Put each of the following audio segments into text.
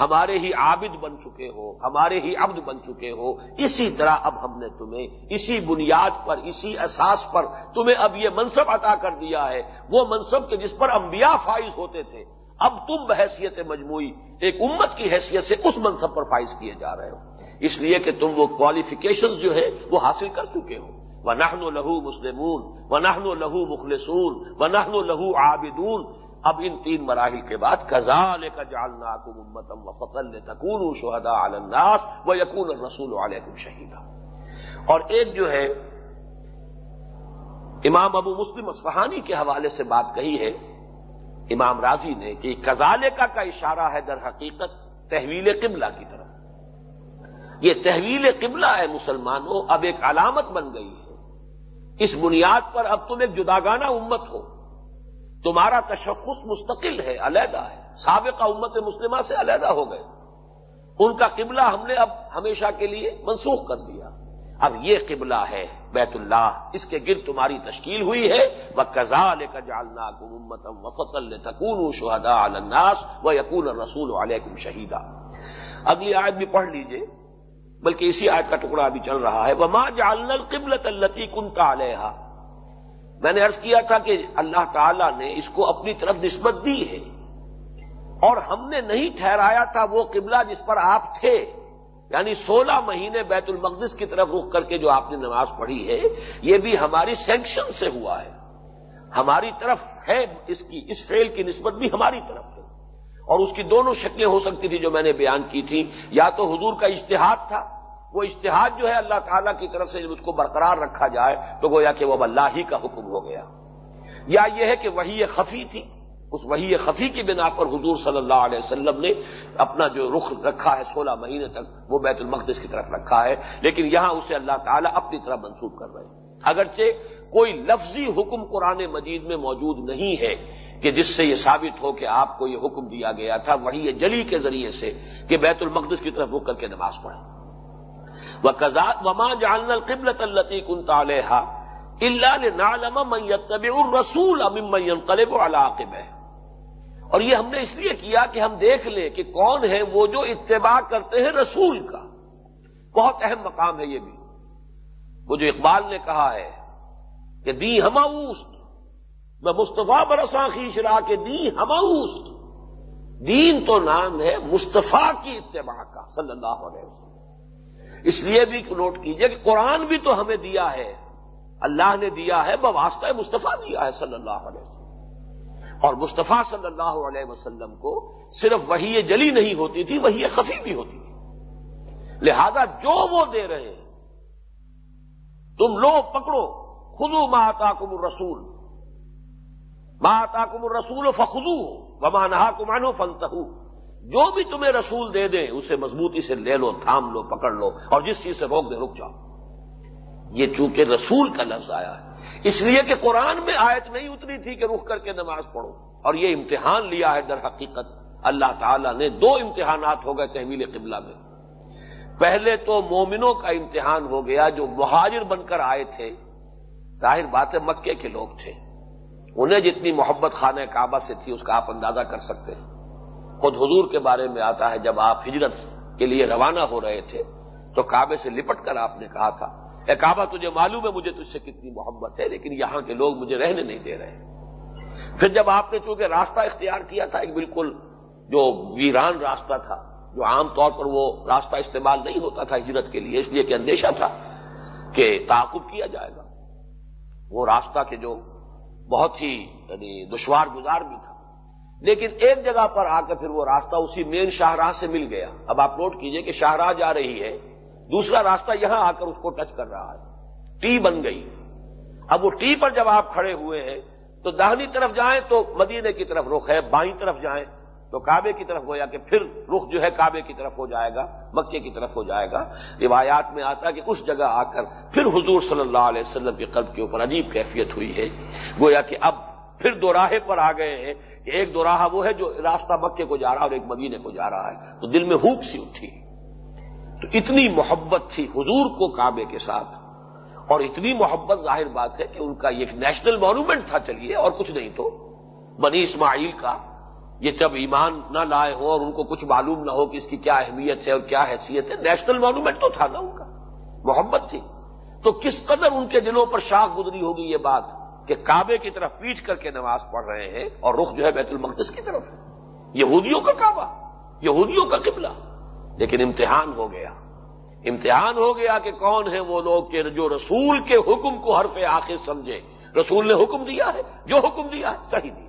ہمارے ہی عابد بن چکے ہو، ہمارے ہی عبد بن چکے ہو۔ اسی طرح اب ہم نے تمہیں اسی بنیاد پر، اسی احساس پر تمہیں اب یہ منصب عطا کر دیا ہے۔ وہ منصب کہ جس پر انبیاء فائز ہوتے تھے۔ اب تم بحیثیت مجموعی ایک امت کی حیثیت سے اس منصب پر فائز کیے جا رہے ہو۔ اس لیے کہ تم وہ کوالیفیکیشن جو ہے وہ حاصل کر چکے ہو۔ وہ نہن و لہو مسلمون و نہن و لہو مخلصون و نہن و لہو عابدون۔ اب ان تین مراحل کے بعد کزال کا جالنا کم امتم و فتل تکون شہدا الناس و یقون رسول علیکم شہیدا. اور ایک جو ہے، امام ابو مسلم اسفہانی کے حوالے سے بات کہی ہے، امام راضی نے کہ کزالے کا کا اشارہ ہے در حقیقت تحویل قبلہ کی طرف. یہ تحویل قبلہ ہے مسلمانوں، اب ایک علامت بن گئی ہے۔ اس بنیاد پر اب تم ایک جداگانہ امت ہو۔ تمہارا تشخص مستقل ہے، علیحدہ ہے۔ سابقہ امت مسلمہ سے علیحدہ ہو گئے۔ ان کا قبلہ ہم نے اب ہمیشہ کے لیے منسوخ کر دیا۔ اب یہ قبلہ ہے، بیت اللہ، اس کے گرد تمہاری تشکیل ہوئی ہے۔ وہ کزال کا جالنا کمتم وفت الکون شہدا الناس و یقون رسول علیکم شہیدا اگلی آیت بھی پڑھ لیجیے، بلکہ اسی آیت کا ٹکڑا بھی چل رہا ہے۔ وہ ماں جالن القبلت التی کن کا میں نے ارض کیا تھا کہ اللہ تعالی نے اس کو اپنی طرف نسبت دی ہے اور ہم نے نہیں ٹھہرایا تھا وہ قبلہ جس پر آپ تھے یعنی سولہ مہینے بیت المقدس کی طرف رخ کر کے جو آپ نے نماز پڑھی ہے، یہ بھی ہماری سینکشن سے ہوا ہے۔ ہماری طرف ہے، اس کی، اس فیل کی نسبت بھی ہماری طرف ہے۔ اور اس کی دونوں شکلیں ہو سکتی تھی جو میں نے بیان کی تھی یا تو حضور کا اشتہاد تھا وہ اشتہاد جو ہے اللہ تعالیٰ کی طرف سے جب اس کو برقرار رکھا جائے تو گویا کہ وہ اللہ ہی کا حکم ہو گیا۔ یا یہ ہے کہ وہی خفی تھی، اس وہی خفی کی بنا پر حضور صلی اللہ علیہ وسلم نے اپنا جو رخ رکھا ہے سولہ مہینے تک، وہ بیت المقدس کی طرف رکھا ہے۔ لیکن یہاں اسے اللہ تعالیٰ اپنی طرف منسوخ کر رہے ہیں۔ اگرچہ کوئی لفظی حکم قرآن مجید میں موجود نہیں ہے کہ جس سے یہ ثابت ہو کہ آپ کو یہ حکم دیا گیا تھا، وہی جلی کے ذریعے سے کہ بیت المقدس کی طرف رک کر کے نماز پڑھیں۔ وہ کزاد وما جان القبلت التی کن تالحا اللہ نالم میتب الرسول امن قلب علاقب ہے اور یہ ہم نے اس لیے کیا کہ ہم دیکھ لیں کہ کون ہے وہ جو اتباع کرتے ہیں رسول کا۔ بہت اہم مقام ہے یہ بھی۔ وہ جو اقبال نے کہا ہے کہ دی ہماؤست میں مصطفیٰ برساں خیشرا کے دی ہماؤست دین تو نام ہے مصطفیٰ کی اتباع کا، صلی اللہ علیہ وسلم۔ اس لیے بھی نوٹ کیجیے کہ قرآن بھی تو ہمیں دیا ہے، اللہ نے دیا ہے، بواسطہ مصطفیٰ دیا ہے صلی اللہ علیہ وسلم۔ اور مصطفیٰ صلی اللہ علیہ وسلم کو صرف وہی جلی نہیں ہوتی تھی، وہی خفی بھی ہوتی تھی۔ لہذا جو وہ دے رہے ہیں، تم لو پکڑو۔ خدو ماتا کم رسول ماتا کم رسول فخو وما نہا کمانو فنتہ جو بھی تمہیں رسول دے دیں، اسے مضبوطی سے لے لو، تھام لو، پکڑ لو، اور جس چیز سے روک دے، رک جاؤ۔ یہ چونکہ رسول کا لفظ آیا ہے۔ اس لیے کہ قرآن میں آیت نہیں اتری تھی کہ رخ کر کے نماز پڑھو۔ اور یہ امتحان لیا ہے در حقیقت۔ اللہ تعالیٰ نے دو امتحانات ہو گئے تحویل قبلہ میں۔ پہلے تو مومنوں کا امتحان ہو گیا جو مہاجر بن کر آئے تھے۔ ظاہر بات ہے، مکے کے لوگ تھے۔ انہیں جتنی محبت خانہ کعبہ سے تھی، اس کا آپ اندازہ کر سکتے ہیں۔ خود حضور کے بارے میں آتا ہے جب آپ ہجرت کے لیے روانہ ہو رہے تھے، تو کعبے سے لپٹ کر آپ نے کہا تھا، اے کعبہ، تجھے معلوم ہے مجھے تجھ سے کتنی محبت ہے، لیکن یہاں کے لوگ مجھے رہنے نہیں دے رہے پھر جب آپ نے چونکہ راستہ اختیار کیا تھا، ایک بالکل جو ویران راستہ تھا، جو عام طور پر وہ راستہ استعمال نہیں ہوتا تھا ہجرت کے لیے، اس لیے کہ اندیشہ تھا کہ تعاقب کیا جائے گا۔ وہ راستہ کے جو بہت ہی یعنی دشوار گزار بھی تھا لیکن ایک جگہ پر آ کر پھر وہ راستہ اسی مین شاہراہ سے مل گیا۔ اب آپ نوٹ کیجیے کہ شاہراہ جا رہی ہے، دوسرا راستہ یہاں آ کر اس کو ٹچ کر رہا ہے۔ ٹی بن گئی۔ اب وہ ٹی پر جب آپ کھڑے ہوئے ہیں، تو دہنی طرف جائیں تو مدینے کی طرف رخ ہے، بائیں طرف جائیں تو کعبے کی طرف گویا کہ پھر رخ جو ہے کعبے کی طرف ہو جائے گا، مکے کی طرف ہو جائے گا۔ روایات میں آتا کہ اس جگہ آ کر پھر حضور صلی اللہ علیہ وسلم کے قلب کے اوپر عجیب کیفیت ہوئی ہے۔ گویا کہ اب پھر دو راہے پر آ گئے ہیں۔ کہ ایک دو راہ وہ ہے جو راستہ مکے کو جا رہا اور ایک مدینے کو جا رہا ہے۔ تو دل میں ہوک سی اٹھی۔ تو اتنی محبت تھی حضور کو کعبے کے ساتھ۔ اور اتنی محبت ظاہر بات ہے کہ ان کا ایک نیشنل مانومنٹ تھا چلیے اور کچھ نہیں تو۔ بنی اسماعیل کا یہ جب ایمان نہ لائے ہوں اور ان کو کچھ معلوم نہ ہو کہ اس کی کیا اہمیت ہے اور کیا حیثیت ہے، نیشنل مانومنٹ تو تھا نا ان کا۔ محبت تھی۔ تو کس قدر ان کے دلوں پر شاخ گزری ہوگی یہ بات؟ کہ کعبے کی طرف پیٹ کر کے نماز پڑھ رہے ہیں اور رخ جو ہے بیت المقدس کی طرف۔ ہے یہودیوں کا کعبہ، یہودیوں کا قبلہ۔ لیکن امتحان ہو گیا۔ امتحان ہو گیا کہ کون ہے وہ لوگ کہ جو رسول کے حکم کو حرف آخر سمجھے۔ رسول نے حکم دیا ہے، جو حکم دیا ہے، صحیح دیا۔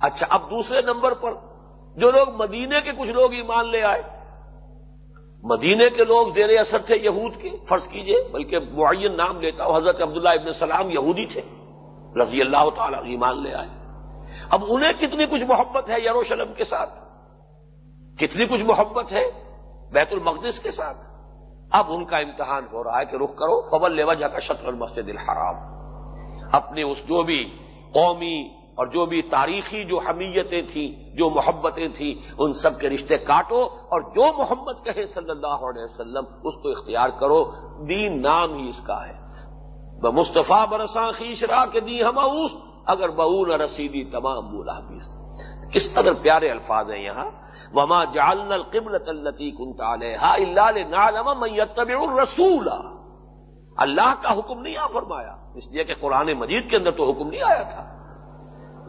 اچھا اب دوسرے نمبر پر جو لوگ مدینے کے کچھ لوگ ایمان لے آئے مدینے کے لوگ زیر اثر تھے یہود کے فرض کیجیے، بلکہ معین نام لیتا ہوں، حضرت عبداللہ ابن سلام یہودی تھے، رضی اللہ تعالی ایمان لے آئے۔ اب انہیں کتنی کچھ محبت ہے یروشلم کے ساتھ؟ کتنی کچھ محبت ہے بیت المقدس کے ساتھ؟ اب ان کا امتحان ہو رہا ہے کہ رخ کرو فبل لے وجہ کا شطر المسجد الحرام۔ اپنے اس جو بھی قومی اور جو بھی تاریخی جو حمیتیں تھیں، جو محبتیں تھیں، ان سب کے رشتے کاٹو اور جو محمد کہے صلی اللہ علیہ وسلم، اس کو اختیار کرو۔ دین نام ہی اس کا ہے۔ مصطفیٰ برساں خیشرا کے دی ہم اگر بہو رسیدی تمام بولا کس قدر پیارے الفاظ ہیں یہاں۔ وما جالن القبل تلتی کنتا اللہ میتبع الرسول۔ اللہ کا حکم نہیں آ فرمایا، اس لیے کہ قرآن مجید کے اندر تو حکم نہیں آیا تھا۔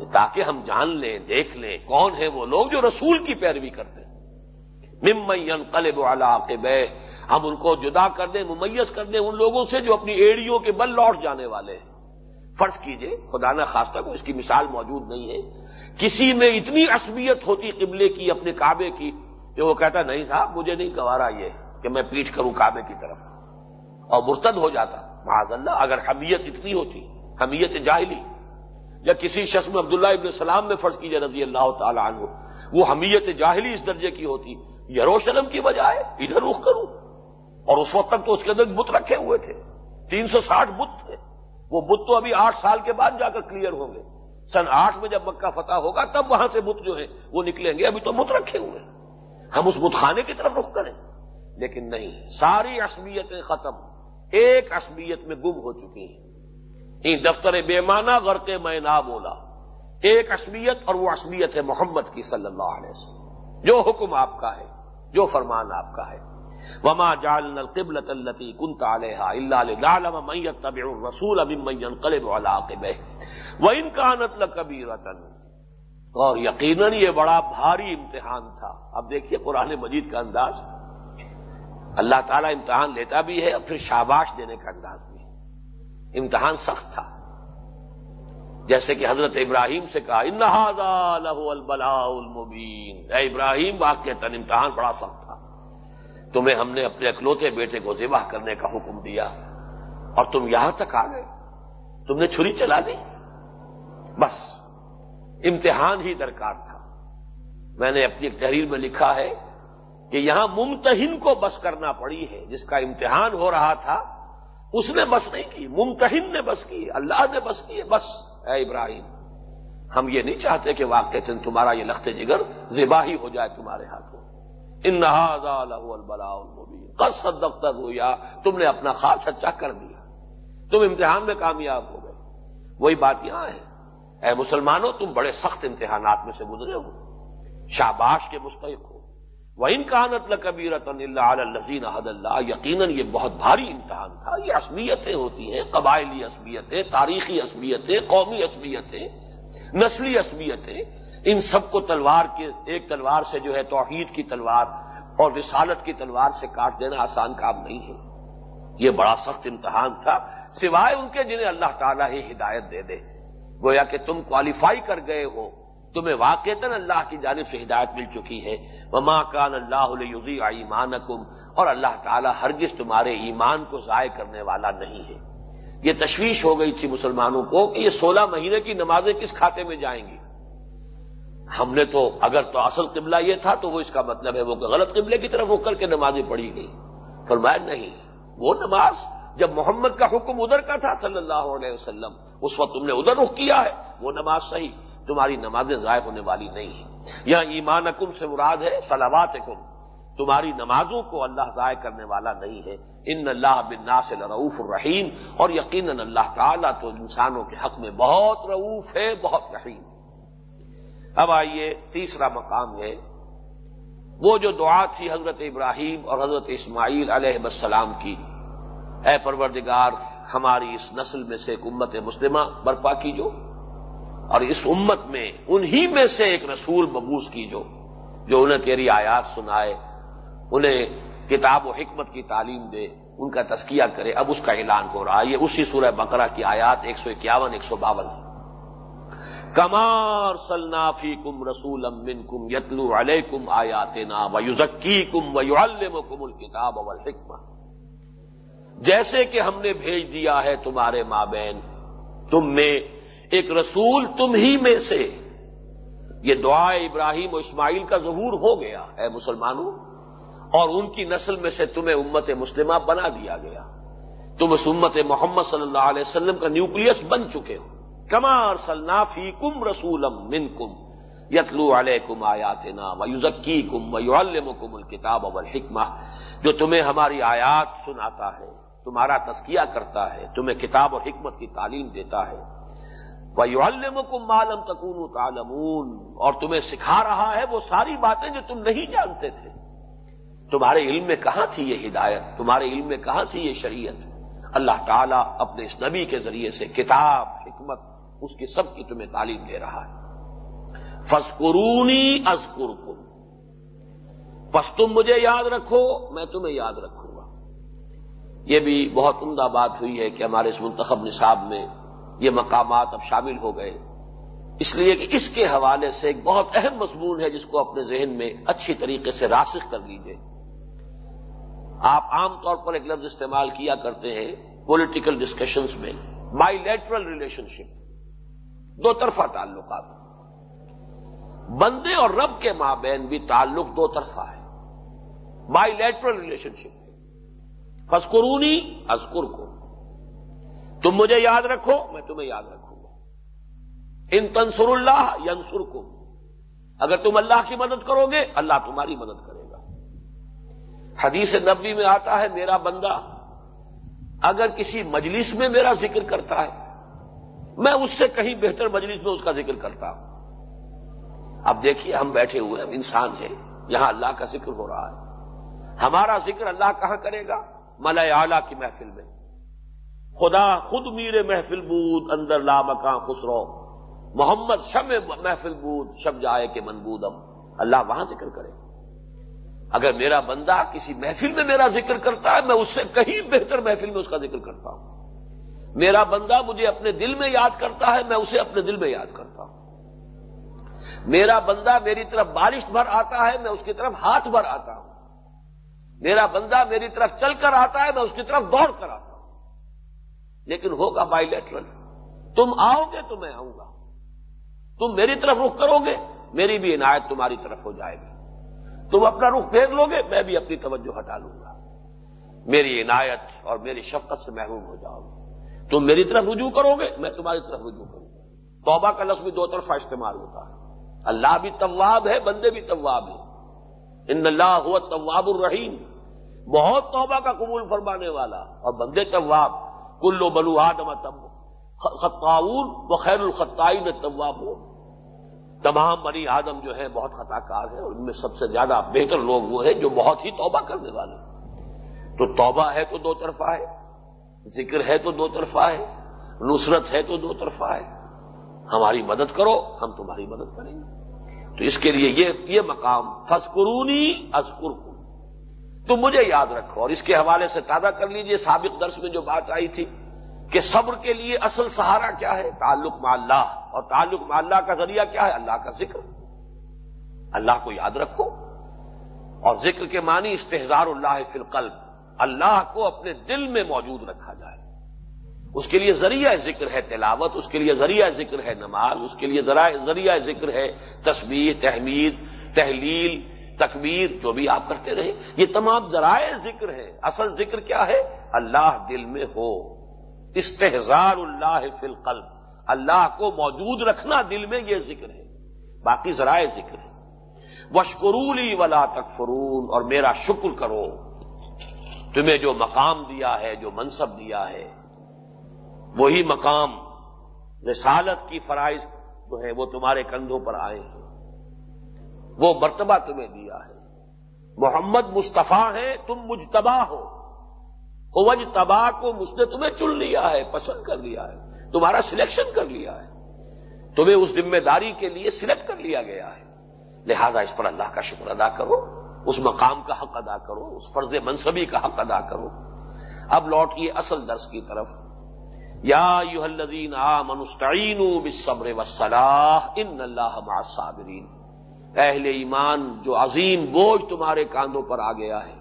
تاکہ ہم جان لیں، دیکھ لیں کون ہیں وہ لوگ جو رسول کی پیروی کرتے ہیں۔ ممین قلب والا کے بے ہم ان کو جدا کر دیں، ممیز کر دیں ان لوگوں سے جو اپنی ایڑیوں کے بل لوٹ جانے والے ہیں۔ فرض کیجیے، خدا نہ خاصہ کو اس کی مثال موجود نہیں ہے۔ کسی میں اتنی عصبیت ہوتی قبلے کی، اپنے کعبے کی، کہ وہ کہتا نہیں صاحب، مجھے نہیں گوارا یہ کہ میں پیٹ کروں کعبے کی طرف۔ اور مرتد ہو جاتا۔ معاذ اللہ، اگر حمیت اتنی ہوتی، حمیت جاہلی یا کسی شخص میں عبداللہ ابن السلام میں فرض کیجیے رضی اللہ تعالی عنہ، وہ حمیت جاہلی اس درجے کی ہوتی یروشلم کی بجائے ادھر رخ کروں۔ اور اس وقت تک تو اس کے اندر بت رکھے ہوئے تھے۔ تین سو ساٹھ بت تھے۔ وہ بت تو ابھی آٹھ سال کے بعد جا کر کلیئر ہوں گے۔ سن آٹھ میں جب مکہ فتح ہوگا، تب وہاں سے بت جو ہے وہ نکلیں گے۔ ابھی تو بت رکھے ہوئے ہم اس بت خانے کی طرف رخ کریں۔ لیکن نہیں، ساری عصبیتیں ختم۔ ایک عصبیت میں گم ہو چکی ہیں۔ دفتر بے معنی غرق میں نہ بولا۔ ایک عصبیت اور وہ عصبیت ہے محمد کی صلی اللہ علیہ وسلم۔ جو حکم آپ کا ہے، جو فرمان آپ کا ہے۔ وما جال القبل التی کنتا علیہ اللہ میت طبی رسول ابھی مین قلب والا وہ ان کا نتل رتن اور یقیناً یہ بڑا بھاری امتحان تھا۔ اب دیکھیے قرآن مجید کا انداز۔ اللہ تعالیٰ امتحان لیتا بھی ہے اور پھر شاباش دینے کا انداز بھی امتحان سخت تھا۔ جیسے کہ حضرت ابراہیم سے کہا لہو البلا المبین۔ اے ابراہیم واقع تن امتحان بڑا سخت تھا۔ تمہیں ہم نے اپنے اکلوتے بیٹے کو ذبح کرنے کا حکم دیا اور تم یہاں تک آ گئے۔ تم نے چھری چلا دی۔ بس، امتحان ہی درکار تھا۔ میں نے اپنی ایک تحریر میں لکھا ہے کہ یہاں ممتحن کو بس کرنا پڑی ہے، جس کا امتحان ہو رہا تھا۔ اس نے بس نہیں کی ممتحن نے بس کی، اللہ نے بس کی، بس۔ اے ابراہیم، ہم یہ نہیں چاہتے کہ واقع تمہارا یہ لخت جگر زباہی ہو جائے تمہارے ہاتھوں۔ ان البلا قص دفتر ہو یا تم نے اپنا خاص سچا کر دیا۔ تم امتحان میں کامیاب ہو گئے۔ وہی بات یہاں ہے۔ اے مسلمانوں، تم بڑے سخت امتحانات میں سے گزرے ہو۔ شاباش کے مستحق ہو۔ وہ ان کہانت کبیر اللہ الزین حد اللہ یقیناً یہ بہت بھاری امتحان تھا۔ یہ عصبیتیں ہوتی ہیں، قبائلی عصبیتیں، تاریخی عصبیتیں، قومی عصبیتیں، نسلی عصبیتیں۔ ان سب کو تلوار کے، ایک تلوار سے جو ہے توحید کی تلوار اور رسالت کی تلوار سے کاٹ دینا آسان کام نہیں ہے۔ یہ بڑا سخت امتحان تھا۔ سوائے ان کے جنہیں اللہ تعالیٰ ہی ہدایت دے دے۔ گویا کہ تم کوالیفائی کر گئے ہو۔ تمہیں واقع اللہ کی جانب سے ہدایت مل چکی ہے۔ وما کان اللہ علیہ ایمان اور اللہ تعالیٰ ہرگز تمہارے ایمان کو ضائع کرنے والا نہیں ہے۔ یہ تشویش ہو گئی تھی مسلمانوں کو کہ یہ سولہ مہینے کی نمازیں کس کھاتے میں جائیں گی۔ ہم نے تو، اگر تو اصل قبلہ یہ تھا تو وہ اس کا مطلب ہے وہ غلط قبلے کی طرف رک کر کے نمازیں پڑھی گئی فرمایا، نہیں، وہ نماز جب محمد کا حکم ادھر کا تھا صلی اللہ علیہ وسلم، اس وقت تم نے ادھر رخ کیا ہے، وہ نماز صحیح۔ تمہاری نمازیں ضائع ہونے والی نہیں ہیں۔ یہاں ایمان کم سے مراد ہے سلامات کم تمہاری نمازوں کو اللہ ضائع کرنے والا نہیں ہے۔ ان اللہ بن سے رعوف الرحیم۔ اور یقیناً اللہ تعالیٰ تو انسانوں کے حق میں بہت رعوف ہے، بہت رحیم۔ اب آئیے تیسرا مقام ہے۔ وہ جو دعا تھی حضرت ابراہیم اور حضرت اسماعیل علیہ السلام کی۔ اے پروردگار، ہماری اس نسل میں سے ایک امت مسلمہ برپا کی جو اور اس امت میں انہی میں سے ایک رسول مبوس کی جو جو انہیں تیری آیات سنائے، انہیں کتاب و حکمت کی تعلیم دے، ان کا تسکیہ کرے، اب اس کا اعلان ہو رہا ہے۔ یہ اسی سورہ بقرہ کی آیات ایک سو اکیاون، ایک سو باون کمار سلنافی کم رسول امن کم یتلو علیہ کم آیات نا و یوزکی کم و کم الکتاب اول جیسے کہ ہم نے بھیج دیا ہے تمہارے مابین، تم میں ایک رسول تم ہی میں سے۔ یہ دعا ابراہیم و اسماعیل کا ظہور ہو گیا ہے مسلمانوں، اور ان کی نسل میں سے تمہیں امت مسلمہ بنا دیا گیا۔ تم اس امت محمد صلی اللہ علیہ وسلم کا نیوکلس بن چکے ہو۔ کمار سلنافی کم رسولم من کم یتلو علیہ کم آیات نا وزکی کم و کم الکتاب اول جو تمہیں ہماری آیات سناتا ہے، تمہارا تسکیہ کرتا ہے، تمہیں کتاب اور حکمت کی تعلیم دیتا ہے۔ وہ تکون تعلمون۔ اور تمہیں سکھا رہا ہے وہ ساری باتیں جو تم نہیں جانتے تھے۔ تمہارے علم میں کہاں تھی یہ ہدایت؟ تمہارے علم میں کہاں تھی یہ شریعت؟ اللہ تعالیٰ اپنے اس نبی کے ذریعے سے کتاب، حکمت، اس کی سب کی تمہیں تعلیم دے رہا ہے۔ فسکرونی ازکر پس تم مجھے یاد رکھو، میں تمہیں یاد رکھوں گا۔ یہ بھی بہت عمدہ بات ہوئی ہے کہ ہمارے اس منتخب نصاب میں یہ مقامات اب شامل ہو گئے۔ اس لیے کہ اس کے حوالے سے ایک بہت اہم مضمون ہے جس کو اپنے ذہن میں اچھی طریقے سے راسخ کر لیجیے آپ عام طور پر ایک لفظ استعمال کیا کرتے ہیں پولیٹیکل ڈسکشنز میں بائی لیٹرل ریلیشن شپ دو طرفہ تعلقات۔ بندے اور رب کے مابین بھی تعلق دو طرفہ ہے۔ بائی لیٹرل ریلیشن شپ فسکرونی ازکر کو تم مجھے یاد رکھو، میں تمہیں یاد رکھوں گا۔ ان تنسر اللہ ینسر کو اگر تم اللہ کی مدد کرو گے، اللہ تمہاری مدد کرے گا۔ حدیث نبی میں آتا ہے، میرا بندہ اگر کسی مجلس میں میرا ذکر کرتا ہے، میں اس سے کہیں بہتر مجلس میں اس کا ذکر کرتا ہوں۔ اب دیکھیے، ہم بیٹھے ہوئے ہیں انسان ہیں، یہاں اللہ کا ذکر ہو رہا ہے۔ ہمارا ذکر اللہ کہاں کرے گا؟ ملائے اعلی کی محفل میں۔ خدا خود میر محفل بود، اندر لا مکان خسرو۔ محمد شب محفل بود، شب جائے کہ منبودم اللہ وہاں ذکر کرے۔ اگر میرا بندہ کسی محفل میں میرا ذکر کرتا ہے، میں اس سے کہیں بہتر محفل میں اس کا ذکر کرتا ہوں۔ میرا بندہ مجھے اپنے دل میں یاد کرتا ہے، میں اسے اپنے دل میں یاد کرتا ہوں۔ میرا بندہ میری طرف بارش بھر آتا ہے، میں اس کی طرف ہاتھ بھر آتا ہوں۔ میرا بندہ میری طرف چل کر آتا ہے، میں اس کی طرف دوڑ کر آتا ہوں۔ لیکن ہوگا بائی لیٹرل تم آؤ گے تو میں آؤں گا. تم میری طرف رخ کرو گے، میری بھی عنایت تمہاری طرف ہو جائے گی. تم اپنا رخ پھیر لو گے، میں بھی اپنی توجہ ہٹا لوں گا. میری عنایت اور میری شفقت سے محروم ہو جاؤ گے. تم میری طرف رجوع کرو گے، میں تمہاری طرف رجوع کروں گا. توبہ کا لفظ بھی دو طرفہ استعمال ہوتا ہے. اللہ بھی طواب ہے، بندے بھی طواب ہیں. ان اللہ ہوا طواب الرحیم. بہت توبہ کا قبول فرمانے والا اور بندے طواب کلو بلو آدم تب خطاون و خیر الخطائی طواب تمام بنی آدم جو ہے بہت خطا کار ہے ان میں سب سے زیادہ بہتر لوگ وہ ہیں جو بہت ہی توبہ کرنے والے تو توبہ ہے تو دو طرفہ ہے، ذکر ہے تو دو طرفہ ہے، نصرت ہے تو دو طرفہ ہے۔ ہماری مدد کرو، ہم تمہاری مدد کریں گے۔ تو اس کے لیے یہ یہ مقام۔ فسکرونی ازکر تم مجھے یاد رکھو اور اس کے حوالے سے تازہ کر لیجیے سابق درس میں جو بات آئی تھی کہ صبر کے لیے اصل سہارا کیا ہے؟ تعلق مع اللہ۔ اور تعلق مع اللہ کا ذریعہ کیا ہے؟ اللہ کا ذکر۔ اللہ کو یاد رکھو۔ اور ذکر کے معنی استحزار اللہ فی القلب۔ اللہ کو اپنے دل میں موجود رکھا جائے۔ اس کے لیے ذریعہ ذکر ہے تلاوت، اس کے لیے ذریعہ ذکر ہے نماز، اس کے لیے ذریعہ ذکر ہے تصویر تحمید، تحلیل تکبیر جو بھی آپ کرتے رہے، یہ تمام ذرائع ذکر ہے اصل ذکر کیا ہے؟ اللہ دل میں ہو۔ استحزار اللہ فی القلب۔ اللہ کو موجود رکھنا دل میں یہ ذکر ہے۔ باقی ذرائع ذکر ہے وشکرولی ولا تکفرون۔ اور میرا شکر کرو۔ تمہیں جو مقام دیا ہے، جو منصب دیا ہے، وہی مقام رسالت کی فرائض جو ہے، وہ تمہارے کندھوں پر آئے۔ ہیں وہ مرتبہ تمہیں دیا ہے۔ محمد مصطفیٰ ہے، تم مجتبا ہو۔ وج تباہ کو مجھ نے تمہیں چن لیا ہے، پسند کر لیا ہے۔ تمہارا سلیکشن کر لیا ہے۔ تمہیں اس ذمہ داری کے لیے سلیکٹ کر لیا گیا ہے۔ لہذا اس پر اللہ کا شکر ادا کرو، اس مقام کا حق ادا کرو، اس فرض منصبی کا حق ادا کرو۔ اب لوٹیے اصل درس کی طرف۔ یا یو الدین آ منستعین بصبر وسلاح ان اللہ صابرین اہل ایمان جو عظیم بوجھ تمہارے کاندھوں پر آ گیا ہے۔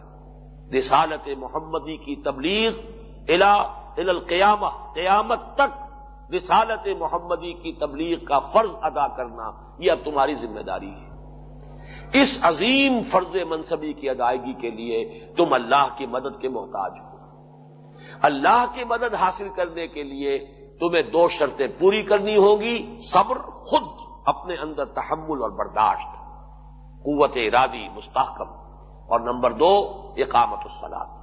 رسالت محمدی کی تبلیغ الا القیامہ، قیامت تک رسالت محمدی کی تبلیغ کا فرض ادا کرنا یہ اب تمہاری ذمہ داری ہے۔ اس عظیم فرض منصبی کی ادائیگی کے لیے تم اللہ کی مدد کے محتاج ہو۔ اللہ کی مدد حاصل کرنے کے لیے تمہیں دو شرطیں پوری کرنی ہوگی صبر خود۔ اپنے اندر تحمل اور برداشت، قوت ارادی مستحکم، اور نمبر دو، اقامت السلاد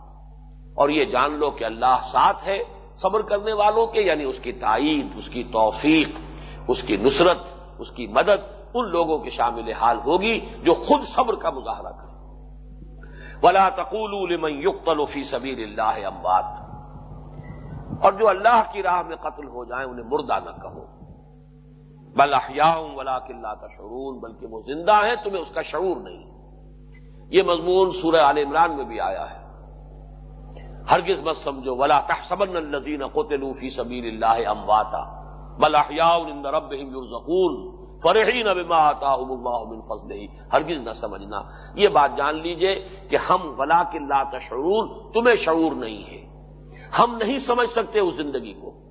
اور یہ جان لو کہ اللہ ساتھ ہے صبر کرنے والوں کے یعنی اس کی تائید، اس کی توفیق، اس کی نصرت، اس کی مدد، ان لوگوں کے شامل حال ہوگی جو خود صبر کا مظاہرہ کرے ولا تقول لمن يقتل فی سبیل اللہ اموات اور جو اللہ کی راہ میں قتل ہو جائیں، انہیں مردہ نہ کہو۔ بل احیاء ولا کلّہ کا شعور بلکہ وہ زندہ ہیں، تمہیں اس کا شعور نہیں۔ یہ مضمون سورہ عال عمران میں بھی آیا ہے۔ ہرگز مت سمجھو، ولا تحسبن الذین قتلوا فی سبیل اللہ امواتا۔ بل احیاء عند ربهم يرزقون فرحین بما آتاهم اللہ من ہرگز نہ سمجھنا۔ یہ بات جان لیجیے کہ ہم ولا لا تشعرون، تمہیں شعور نہیں ہے۔ ہم نہیں سمجھ سکتے اس زندگی کو۔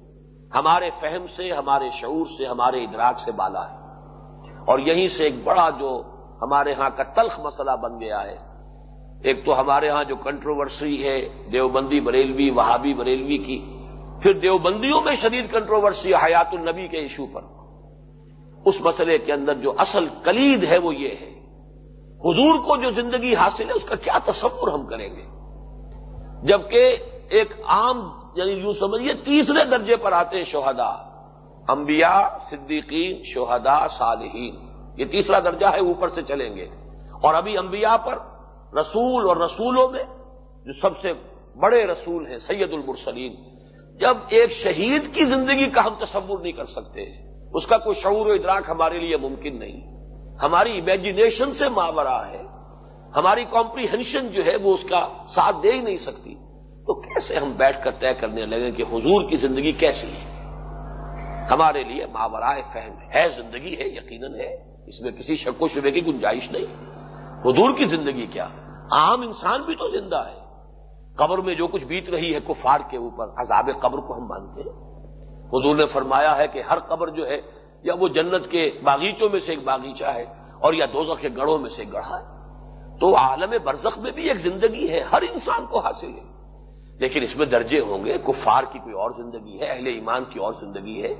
ہمارے فہم سے، ہمارے شعور سے، ہمارے ادراک سے بالا ہے۔ اور یہیں سے ایک بڑا جو ہمارے ہاں کا تلخ مسئلہ بن گیا ہے۔ ایک تو ہمارے ہاں جو کنٹروورسی ہے، دیوبندی بریلوی، وہابی بریلوی کی، پھر دیوبندیوں میں شدید کنٹروورسی حیات النبی کے ایشو پر۔ اس مسئلے کے اندر جو اصل کلید ہے وہ یہ ہے۔ حضور کو جو زندگی حاصل ہے، اس کا کیا تصور ہم کریں گے؟ جبکہ ایک عام یعنی یوں سمجھیے، تیسرے درجے پر آتے ہیں شہدا انبیاء، صدیقین شہدا صالحین۔ یہ تیسرا درجہ ہے، اوپر سے چلیں گے۔ اور ابھی انبیاء پر رسول اور رسولوں میں جو سب سے بڑے رسول ہیں، سید المرسلین۔ جب ایک شہید کی زندگی کا ہم تصور نہیں کر سکتے، اس کا کوئی شعور و ادراک ہمارے لیے ممکن نہیں۔ ہماری امیجنیشن سے ماورا ہے۔ ہماری کمپریہنشن جو ہے، وہ اس کا ساتھ دے ہی نہیں سکتی۔ تو کیسے ہم بیٹھ کر طے کرنے لگے کہ حضور کی زندگی کیسی ہے؟ ہمارے لیے ماورائے فہم ہے، زندگی ہے، یقیناً ہے۔ اس میں کسی شک و شبے کی گنجائش نہیں۔ حضور کی زندگی کیا؟ عام انسان بھی تو زندہ ہے۔ قبر میں جو کچھ بیت رہی ہے کفار کے اوپر، عذاب قبر کو ہم مانتے ہیں۔ حضور نے فرمایا ہے کہ ہر قبر جو ہے، یا وہ جنت کے باغیچوں میں سے ایک باغیچہ ہے، اور یا دوزخ کے گڑھوں میں سے گڑھا ہے۔ تو عالم برزخ میں بھی ایک زندگی ہے، ہر انسان کو حاصل ہے۔ لیکن اس میں درجے ہوں گے، کفار کی کوئی اور زندگی ہے، اہل ایمان کی اور زندگی ہے۔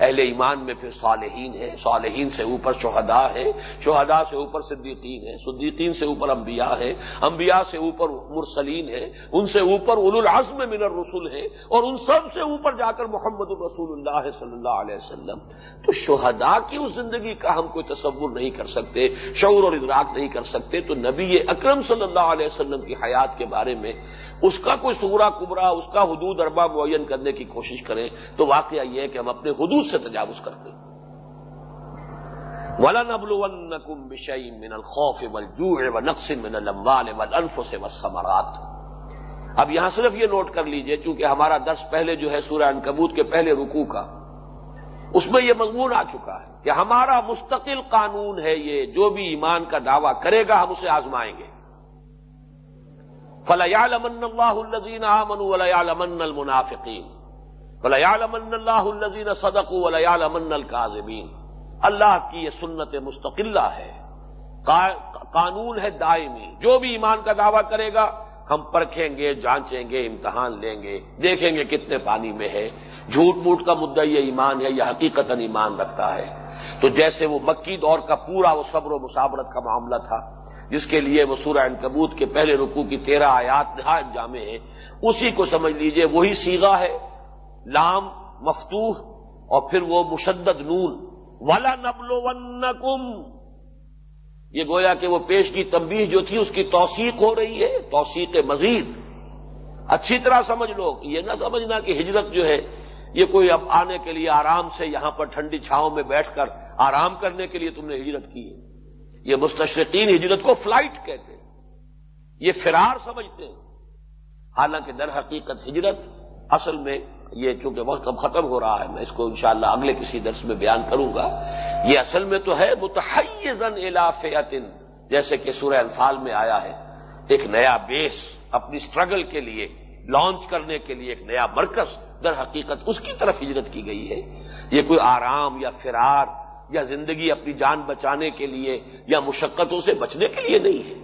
اہل ایمان میں پھر صالحین ہے صالحین سے اوپر شہدا ہے شہدا سے اوپر صدیقین ہے صدیقین سے اوپر انبیاء ہے انبیاء سے اوپر مرسلین ہے ان سے اوپر اول العزم من الرسول ہے اور ان سب سے اوپر جا کر محمد الرسول اللہ صلی اللہ علیہ وسلم۔ تو شہدا کی اس زندگی کا ہم کوئی تصور نہیں کر سکتے، شعور اور ادراک نہیں کر سکتے۔ تو نبی اکرم صلی اللہ علیہ وسلم کی حیات کے بارے میں اس کا کوئی سورا کبرا، اس کا حدود اربا معین کرنے کی کوشش کریں تو واقعہ یہ ہے کہ ہم اپنے حدود سے تجاوز کرتے ہیں۔ ولا نبل ون بشئی من الخوف والجوع ونقص من الاموال والانفس والثمرات۔ اب یہاں صرف یہ نوٹ کر لیجیے، چونکہ ہمارا درس پہلے جو ہے سورہ انکبوت کے پہلے رکوع کا، اس میں یہ مضمون آ چکا ہے کہ ہمارا مستقل قانون ہے یہ، جو بھی ایمان کا دعویٰ کرے گا ہم اسے آزمائیں گے۔ فلیالمن اللہ الزین امن ولیالمن المنافقین فلیالمن اللہ الزین صدق ولیالمن القاظمین اللہ کی یہ سنت مستقلہ ہے. قانون ہے دائمی. جو بھی ایمان کا دعویٰ کرے گا، ہم پرکھیں گے، جانچیں گے، امتحان لیں گے، دیکھیں گے کتنے پانی میں ہے. جھوٹ موٹ کا مدعا یہ ایمان ہے، یہ حقیقت ایمان رکھتا ہے. تو جیسے وہ مکی دور کا پورا وہ صبر و مسابرت کا معاملہ تھا جس کے لیے وہ سورہ کبوت کے پہلے رکو کی تیرہ آیات نہایت جامع ہیں، اسی کو سمجھ لیجیے، وہی سیگا ہے، لام، مفتوح، اور پھر وہ مشدد نون۔ والا نبل یہ گویا کہ وہ پیش کی تنبیہ جو تھی، اس کی توثیق ہو رہی ہے، توثیق مزید۔ اچھی طرح سمجھ لو، یہ نہ سمجھنا کہ ہجرت جو ہے، یہ کوئی اب آنے کے لیے آرام سے یہاں پر ٹھنڈی چھاؤں میں بیٹھ کر آرام کرنے کے لیے تم نے ہجرت کی ہے۔ یہ مستشرقین ہجرت کو فلائٹ کہتے ہیں۔ یہ فرار سمجھتے ہیں۔ حالانکہ در حقیقت ہجرت اصل میں یہ چونکہ وقت اب ختم ہو رہا ہے، میں اس کو انشاءاللہ اگلے کسی درس میں بیان کروں گا۔ یہ اصل میں تو ہے متحیزن الافیتن جیسے کہ سورہ انفال میں آیا ہے۔ ایک نیا بیس اپنی سٹرگل کے لیے، لانچ کرنے کے لیے ایک نیا مرکز در حقیقت اس کی طرف ہجرت کی گئی ہے۔ یہ کوئی آرام یا فرار یا زندگی اپنی جان بچانے کے لیے یا مشقتوں سے بچنے کے لیے نہیں ہے،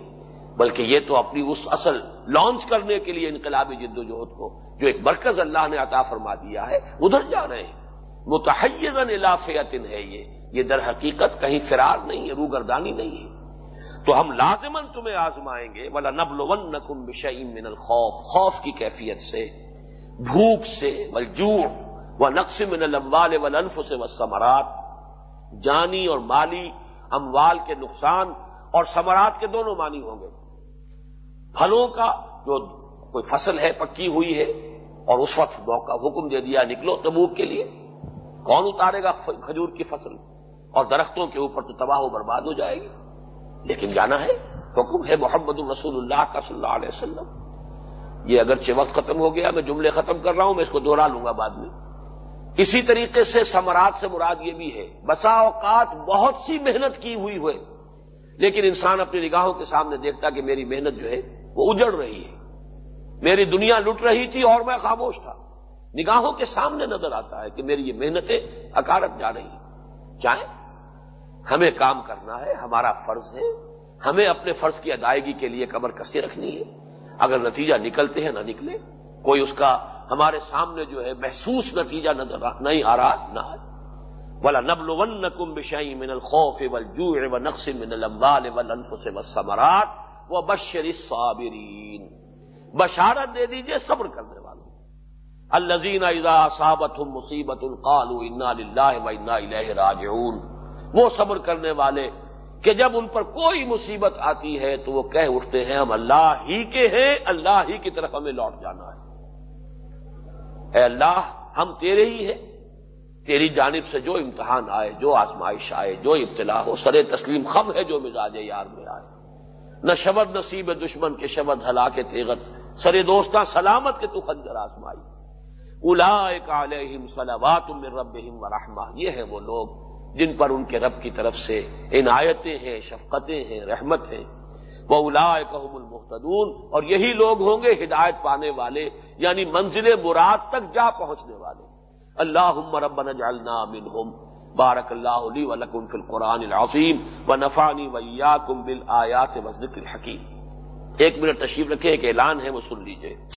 بلکہ یہ تو اپنی اس اصل لانچ کرنے کے لیے انقلابی جد و جہد کو، جو ایک مرکز اللہ نے عطا فرما دیا ہے، ادھر جا رہے ہیں۔ متحزن الافیتن ہے یہ یہ در حقیقت کہیں فرار نہیں ہے، روگردانی نہیں ہے۔ تو ہم لازمن تمہیں آزمائیں گے بلا نبل ون نقم من الخوف، خوف کی کیفیت سے، بھوک سے وجوع و نقص من الاموال والانف سے و جانی اور مالی اموال کے نقصان اور سمرات کے دونوں معنی ہوں گے۔ پھلوں کا جو کوئی فصل ہے، پکی ہوئی ہے اور اس وقت موقع حکم دے دیا نکلو تبوک کے لیے، کون اتارے گا کھجور کی فصل؟ اور درختوں کے اوپر تو تباہ و برباد ہو جائے گی۔ لیکن جانا ہے، حکم ہے محمد الرسول اللہ کا صلی اللہ علیہ وسلم۔ یہ اگرچہ وقت ختم ہو گیا، میں جملے ختم کر رہا ہوں، میں اس کو دوہرا لوں گا بعد میں۔ اسی طریقے سے سمراٹ سے مراد یہ بھی ہے۔ بسا اوقات بہت سی محنت کی ہوئی ہوئے، لیکن انسان اپنی نگاہوں کے سامنے دیکھتا کہ میری محنت جو ہے وہ اجڑ رہی ہے۔ میری دنیا لٹ رہی تھی اور میں خاموش تھا۔ نگاہوں کے سامنے نظر آتا ہے کہ میری یہ محنتیں اکارت جا رہی ہیں۔ چاہے ہمیں کام کرنا ہے، ہمارا فرض ہے، ہمیں اپنے فرض کی ادائیگی کے لیے کمر کسی رکھنی ہے۔ اگر نتیجہ نکلتے ہیں، نہ نکلے، کوئی اس کا ہمارے سامنے جو ہے محسوس نتیجہ نظر نہیں آ رہا نہ بلا نبل ون نقم بشائی من الخوف والجوع ونقص من الاموال والانفس والثمرات وبشر الصابرین بشارت دے دیجیے، صبر کرنے والوں۔ الزین اذا صابت مصیبت القالو انا للہ و انا الہ راجعون۔ وہ صبر کرنے والے کہ جب ان پر کوئی مصیبت آتی ہے تو وہ کہہ اٹھتے ہیں، ہم اللہ ہی کے ہیں، اللہ ہی کی طرف ہمیں لوٹ جانا ہے۔ اے اللہ، ہم تیرے ہی ہیں۔ تیری جانب سے جو امتحان آئے، جو آزمائش آئے، جو ابتلا ہو، سر تسلیم خم ہے جو مزاج یار میں آئے۔ نہ شبد نصیب دشمن کے شبد ہلا کے تیغت، سر دوستاں سلامت کے تو خنجر آسمائی الا علیہم صلوات من ربہم ورحمہ یہ ہیں وہ لوگ جن پر ان کے رب کی طرف سے عنایتیں ہیں، شفقتیں ہیں، رحمت ہیں۔ وہ الاحم المحتدون اور یہی لوگ ہوں گے ہدایت پانے والے یعنی منزل مراد تک جا پہنچنے والے۔ اللہ ربنا جعلنا منہم، بارک اللہ علی ولکم فی القرآن العظیم و نفانی ویاکم بالآیات و ذکر الحکیم۔ ایک منٹ تشریف رکھے ایک اعلان ہے، وہ سن لیجیے۔